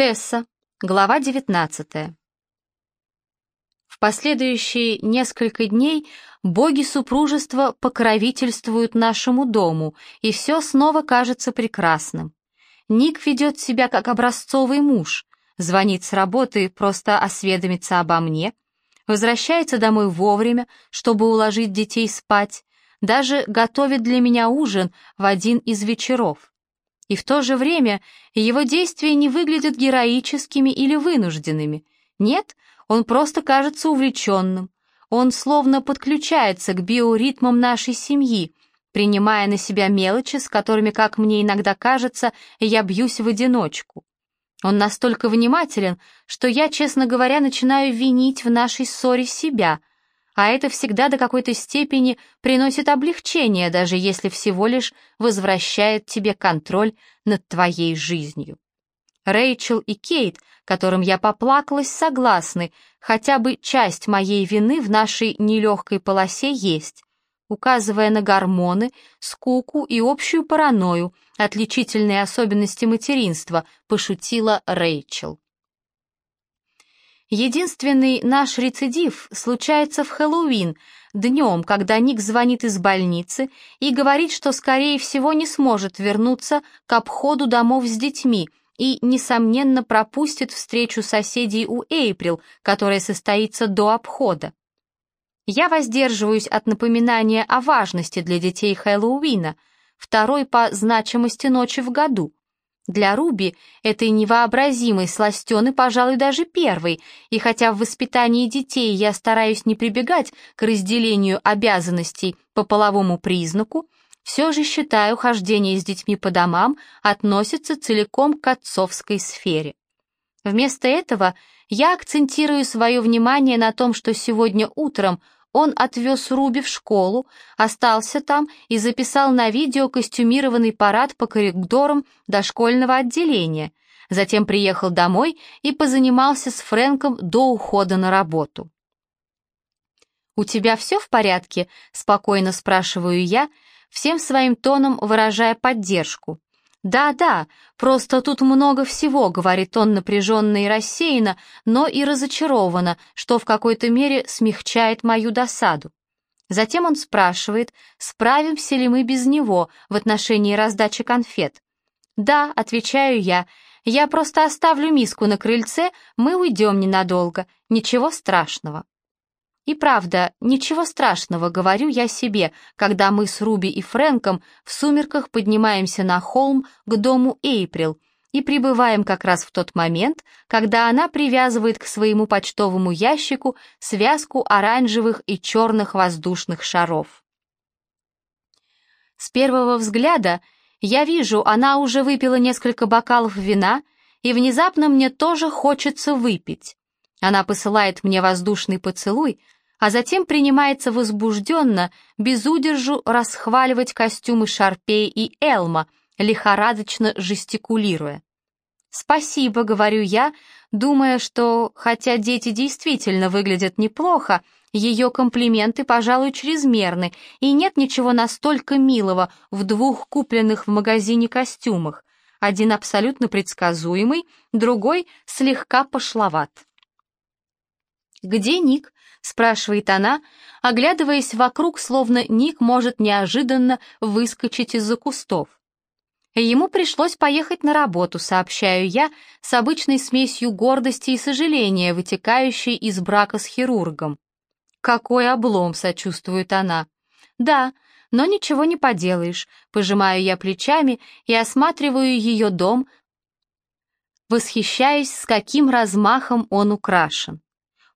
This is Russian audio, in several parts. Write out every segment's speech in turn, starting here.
Тесса, глава 19. В последующие несколько дней боги супружества покровительствуют нашему дому, и все снова кажется прекрасным. Ник ведет себя как образцовый муж, звонит с работы, просто осведомится обо мне, возвращается домой вовремя, чтобы уложить детей спать, даже готовит для меня ужин в один из вечеров. И в то же время его действия не выглядят героическими или вынужденными. Нет, он просто кажется увлеченным. Он словно подключается к биоритмам нашей семьи, принимая на себя мелочи, с которыми, как мне иногда кажется, я бьюсь в одиночку. Он настолько внимателен, что я, честно говоря, начинаю винить в нашей ссоре себя, а это всегда до какой-то степени приносит облегчение, даже если всего лишь возвращает тебе контроль над твоей жизнью. Рэйчел и Кейт, которым я поплакалась, согласны, хотя бы часть моей вины в нашей нелегкой полосе есть, указывая на гормоны, скуку и общую паранойю, отличительные особенности материнства, пошутила Рэйчел. Единственный наш рецидив случается в Хэллоуин, днем, когда Ник звонит из больницы и говорит, что, скорее всего, не сможет вернуться к обходу домов с детьми и, несомненно, пропустит встречу соседей у Эйприл, которая состоится до обхода. Я воздерживаюсь от напоминания о важности для детей Хэллоуина, второй по значимости ночи в году — для Руби этой невообразимой сластены, пожалуй, даже первой, и хотя в воспитании детей я стараюсь не прибегать к разделению обязанностей по половому признаку, все же считаю, хождение с детьми по домам относится целиком к отцовской сфере. Вместо этого я акцентирую свое внимание на том, что сегодня утром он отвез Руби в школу, остался там и записал на видео костюмированный парад по коридорам дошкольного отделения. Затем приехал домой и позанимался с Фрэнком до ухода на работу. «У тебя все в порядке?» — спокойно спрашиваю я, всем своим тоном выражая поддержку. «Да-да, просто тут много всего», — говорит он напряженно и рассеянно, но и разочарованно, что в какой-то мере смягчает мою досаду. Затем он спрашивает, справимся ли мы без него в отношении раздачи конфет. «Да», — отвечаю я, — «я просто оставлю миску на крыльце, мы уйдем ненадолго, ничего страшного». И правда, ничего страшного, говорю я себе, когда мы с Руби и Фрэнком в сумерках поднимаемся на холм к дому Эйприл и прибываем как раз в тот момент, когда она привязывает к своему почтовому ящику связку оранжевых и черных воздушных шаров. С первого взгляда я вижу, она уже выпила несколько бокалов вина, и внезапно мне тоже хочется выпить. Она посылает мне воздушный поцелуй, а затем принимается возбужденно, без удержу расхваливать костюмы Шарпей и Элма, лихорадочно жестикулируя. «Спасибо», — говорю я, думая, что, хотя дети действительно выглядят неплохо, ее комплименты, пожалуй, чрезмерны, и нет ничего настолько милого в двух купленных в магазине костюмах. Один абсолютно предсказуемый, другой слегка пошловат. «Где Ник?» — спрашивает она, оглядываясь вокруг, словно Ник может неожиданно выскочить из-за кустов. Ему пришлось поехать на работу, сообщаю я, с обычной смесью гордости и сожаления, вытекающей из брака с хирургом. «Какой облом!» — сочувствует она. «Да, но ничего не поделаешь», — пожимаю я плечами и осматриваю ее дом, восхищаясь, с каким размахом он украшен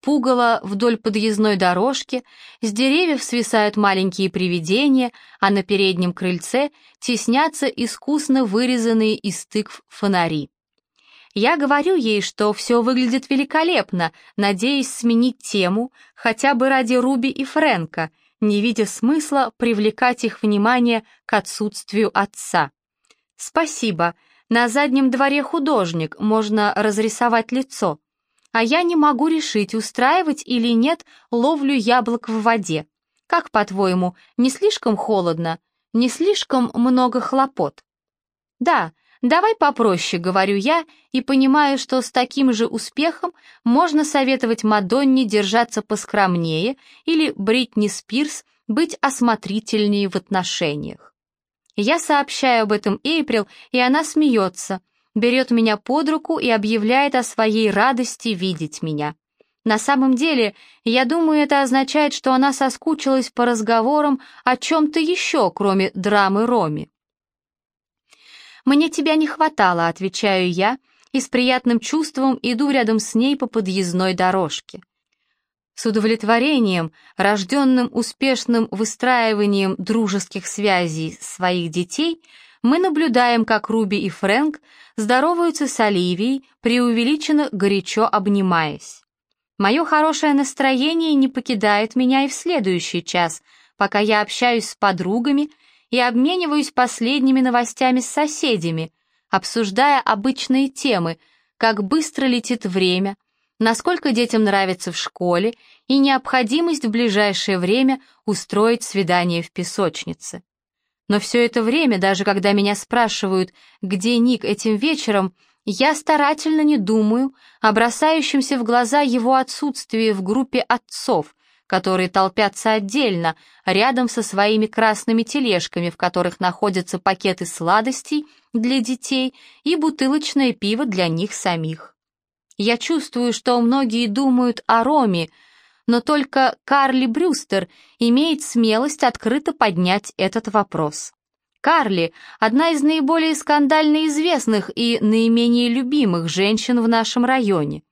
пугало вдоль подъездной дорожки, с деревьев свисают маленькие привидения, а на переднем крыльце теснятся искусно вырезанные из тыкв фонари. Я говорю ей, что все выглядит великолепно, надеясь сменить тему, хотя бы ради Руби и Фрэнка, не видя смысла привлекать их внимание к отсутствию отца. «Спасибо. На заднем дворе художник, можно разрисовать лицо», а я не могу решить, устраивать или нет ловлю яблок в воде. Как, по-твоему, не слишком холодно, не слишком много хлопот? Да, Давай попроще, говорю я, и понимаю, что с таким же успехом можно советовать Мадонне держаться поскромнее или Бритни Спирс быть осмотрительнее в отношениях. Я сообщаю об этом Эйприл, и она смеется, берет меня под руку и объявляет о своей радости видеть меня. На самом деле, я думаю, это означает, что она соскучилась по разговорам о чем-то еще, кроме драмы Роми. «Мне тебя не хватало», — отвечаю я, и с приятным чувством иду рядом с ней по подъездной дорожке. С удовлетворением, рожденным успешным выстраиванием дружеских связей своих детей, мы наблюдаем, как Руби и Фрэнк здороваются с Оливией, преувеличенно горячо обнимаясь. Мое хорошее настроение не покидает меня и в следующий час, пока я общаюсь с подругами и обмениваюсь последними новостями с соседями, обсуждая обычные темы, как быстро летит время, насколько детям нравится в школе и необходимость в ближайшее время устроить свидание в песочнице. Но все это время, даже когда меня спрашивают, где Ник этим вечером, я старательно не думаю о бросающемся в глаза его отсутствии в группе отцов, которые толпятся отдельно, рядом со своими красными тележками, в которых находятся пакеты сладостей для детей и бутылочное пиво для них самих. Я чувствую, что многие думают о Роме, но только Карли Брюстер имеет смелость открыто поднять этот вопрос. Карли — одна из наиболее скандально известных и наименее любимых женщин в нашем районе.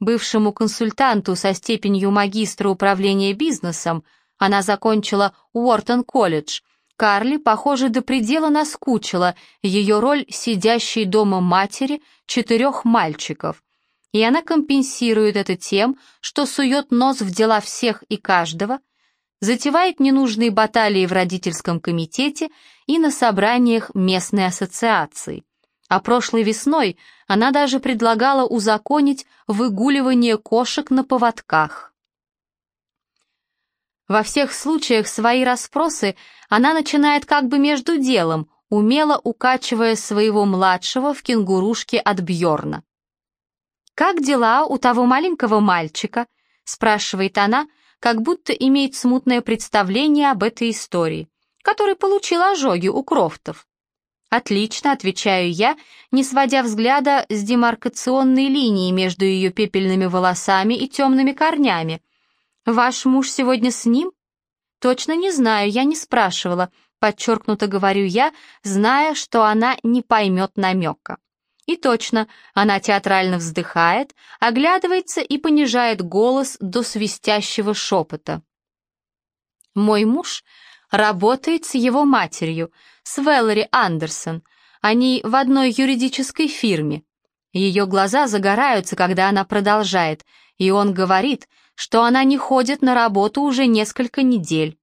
Бывшему консультанту со степенью магистра управления бизнесом, она закончила Уортон-колледж, Карли, похоже, до предела наскучила ее роль сидящей дома матери четырех мальчиков. И она компенсирует это тем, что сует нос в дела всех и каждого, затевает ненужные баталии в родительском комитете и на собраниях местной ассоциации. А прошлой весной она даже предлагала узаконить выгуливание кошек на поводках. Во всех случаях свои расспросы она начинает как бы между делом, умело укачивая своего младшего в кенгурушке от Бьорна. «Как дела у того маленького мальчика?» — спрашивает она, как будто имеет смутное представление об этой истории, который получил ожоги у Крофтов. «Отлично», — отвечаю я, не сводя взгляда с демаркационной линии между ее пепельными волосами и темными корнями. «Ваш муж сегодня с ним?» «Точно не знаю, я не спрашивала», — подчеркнуто говорю я, зная, что она не поймет намека. И точно, она театрально вздыхает, оглядывается и понижает голос до свистящего шепота. «Мой муж работает с его матерью, с Веллори Андерсон. Они в одной юридической фирме. Ее глаза загораются, когда она продолжает, и он говорит, что она не ходит на работу уже несколько недель.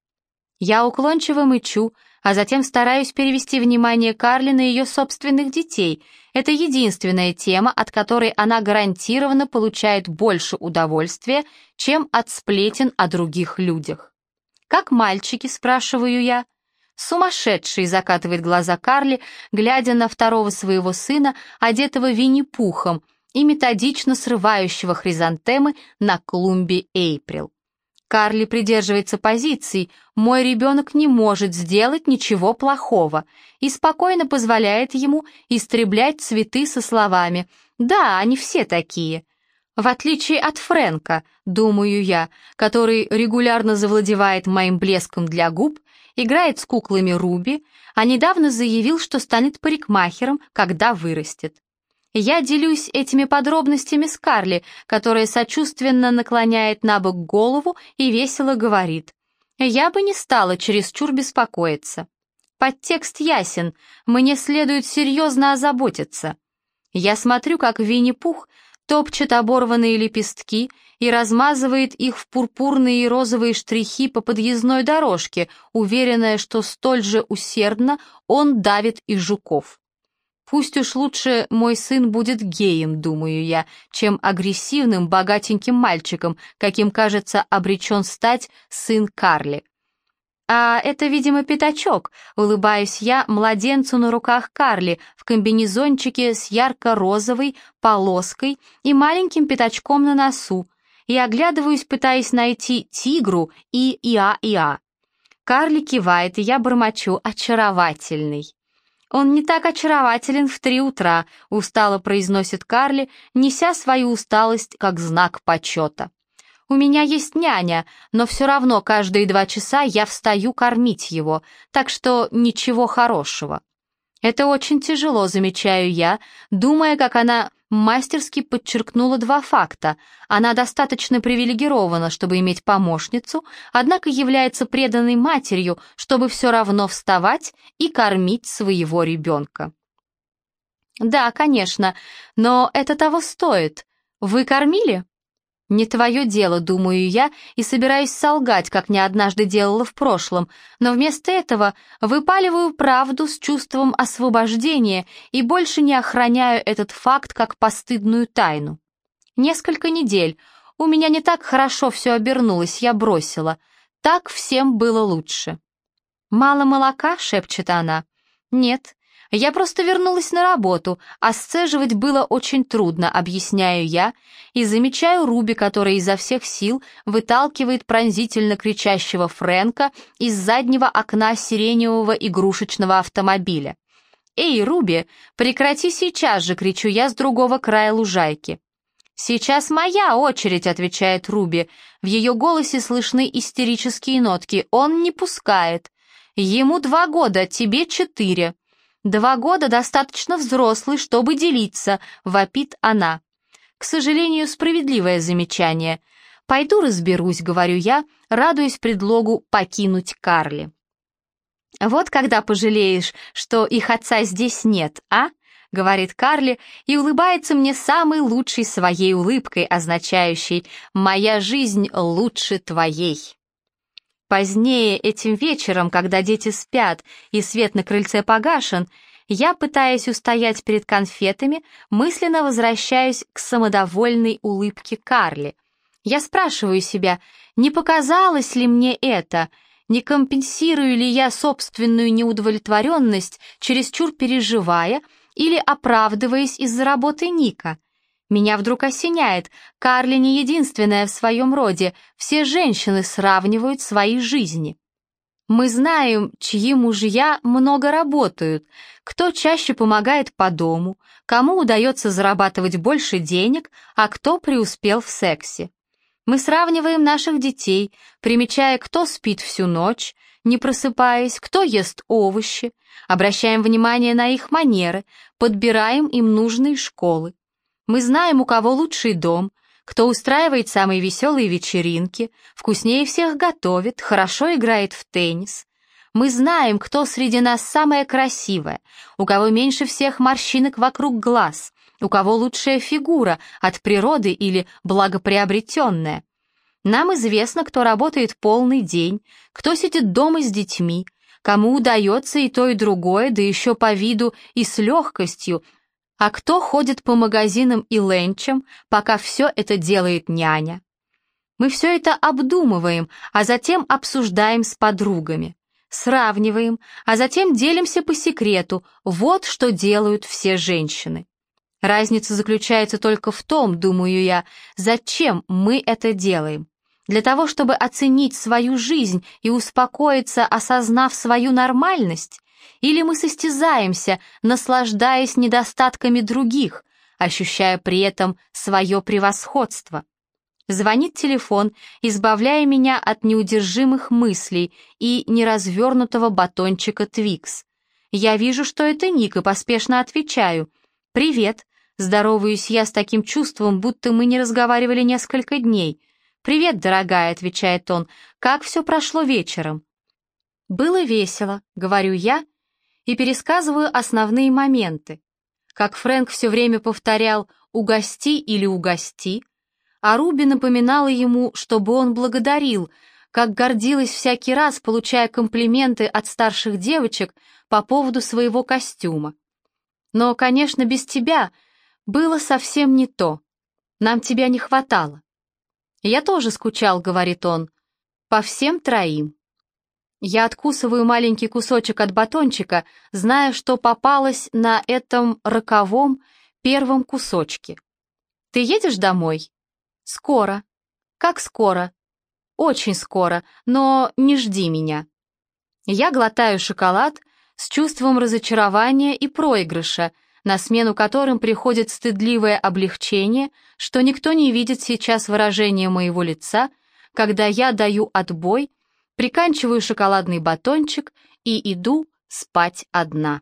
Я уклончиво мычу, а затем стараюсь перевести внимание Карли на ее собственных детей. Это единственная тема, от которой она гарантированно получает больше удовольствия, чем от сплетен о других людях. «Как мальчики?» — спрашиваю я. «Сумасшедший!» — закатывает глаза Карли, глядя на второго своего сына, одетого Винни-Пухом и методично срывающего хризантемы на клумбе Эйприл. Карли придерживается позиций «мой ребенок не может сделать ничего плохого» и спокойно позволяет ему истреблять цветы со словами «да, они все такие». В отличие от Фрэнка, думаю я, который регулярно завладевает моим блеском для губ, играет с куклами Руби, а недавно заявил, что станет парикмахером, когда вырастет. Я делюсь этими подробностями с Карли, которая сочувственно наклоняет на бок голову и весело говорит. Я бы не стала чересчур беспокоиться. Подтекст ясен, мне следует серьезно озаботиться. Я смотрю, как Винни-Пух топчет оборванные лепестки и размазывает их в пурпурные и розовые штрихи по подъездной дорожке, уверенная, что столь же усердно он давит и жуков. Пусть уж лучше мой сын будет геем, думаю я, чем агрессивным, богатеньким мальчиком, каким, кажется, обречен стать сын Карли. «А это, видимо, пятачок», — улыбаюсь я младенцу на руках Карли в комбинезончике с ярко-розовой полоской и маленьким пятачком на носу, и оглядываюсь, пытаясь найти тигру и Иа-Иа. Карли кивает, и я бормочу «очаровательный». «Он не так очарователен в три утра», — устало произносит Карли, неся свою усталость как знак почета. У меня есть няня, но все равно каждые два часа я встаю кормить его, так что ничего хорошего. Это очень тяжело, замечаю я, думая, как она мастерски подчеркнула два факта. Она достаточно привилегирована, чтобы иметь помощницу, однако является преданной матерью, чтобы все равно вставать и кормить своего ребенка. «Да, конечно, но это того стоит. Вы кормили?» Не твое дело, думаю я, и собираюсь солгать, как не однажды делала в прошлом, но вместо этого выпаливаю правду с чувством освобождения и больше не охраняю этот факт как постыдную тайну. Несколько недель. У меня не так хорошо все обернулось, я бросила. Так всем было лучше. «Мало молока?» — шепчет она. «Нет, я просто вернулась на работу, а сцеживать было очень трудно, объясняю я, и замечаю Руби, которая изо всех сил выталкивает пронзительно кричащего Фрэнка из заднего окна сиреневого игрушечного автомобиля. «Эй, Руби, прекрати сейчас же!» — кричу я с другого края лужайки. «Сейчас моя очередь», — отвечает Руби. В ее голосе слышны истерические нотки. «Он не пускает. Ему два года, тебе четыре». «Два года достаточно взрослый, чтобы делиться», — вопит она. К сожалению, справедливое замечание. «Пойду разберусь», — говорю я, радуясь предлогу покинуть Карли. «Вот когда пожалеешь, что их отца здесь нет, а?» — говорит Карли и улыбается мне самой лучшей своей улыбкой, означающей «моя жизнь лучше твоей». Позднее этим вечером, когда дети спят и свет на крыльце погашен, я, пытаясь устоять перед конфетами, мысленно возвращаюсь к самодовольной улыбке Карли. Я спрашиваю себя, не показалось ли мне это, не компенсирую ли я собственную неудовлетворенность, чересчур переживая или оправдываясь из-за работы Ника. Меня вдруг осеняет, Карли не единственная в своем роде, все женщины сравнивают свои жизни. Мы знаем, чьи мужья много работают, кто чаще помогает по дому, кому удается зарабатывать больше денег, а кто преуспел в сексе. Мы сравниваем наших детей, примечая, кто спит всю ночь, не просыпаясь, кто ест овощи, обращаем внимание на их манеры, подбираем им нужные школы. Мы знаем, у кого лучший дом, кто устраивает самые веселые вечеринки, вкуснее всех готовит, хорошо играет в теннис. Мы знаем, кто среди нас самая красивая, у кого меньше всех морщинок вокруг глаз, у кого лучшая фигура от природы или благоприобретенная. Нам известно, кто работает полный день, кто сидит дома с детьми, кому удается и то, и другое, да еще по виду и с легкостью, а кто ходит по магазинам и ленчам, пока все это делает няня? Мы все это обдумываем, а затем обсуждаем с подругами. Сравниваем, а затем делимся по секрету. Вот что делают все женщины. Разница заключается только в том, думаю я, зачем мы это делаем. Для того, чтобы оценить свою жизнь и успокоиться, осознав свою нормальность, или мы состязаемся, наслаждаясь недостатками других, ощущая при этом свое превосходство? Звонит телефон, избавляя меня от неудержимых мыслей и неразвернутого батончика Твикс. Я вижу, что это Ник, и поспешно отвечаю. «Привет», здороваюсь я с таким чувством, будто мы не разговаривали несколько дней. «Привет, дорогая», — отвечает он, — «как все прошло вечером?» «Было весело», — говорю я, и пересказываю основные моменты. Как Фрэнк все время повторял «угости» или «угости», а Руби напоминала ему, чтобы он благодарил, как гордилась всякий раз, получая комплименты от старших девочек по поводу своего костюма. Но, конечно, без тебя было совсем не то. Нам тебя не хватало. Я тоже скучал, говорит он, по всем троим. Я откусываю маленький кусочек от батончика, зная, что попалась на этом роковом первом кусочке. «Ты едешь домой?» «Скоро». «Как скоро?» «Очень скоро, но не жди меня». Я глотаю шоколад с чувством разочарования и проигрыша, на смену которым приходит стыдливое облегчение, что никто не видит сейчас выражения моего лица, когда я даю отбой, приканчиваю шоколадный батончик и иду спать одна.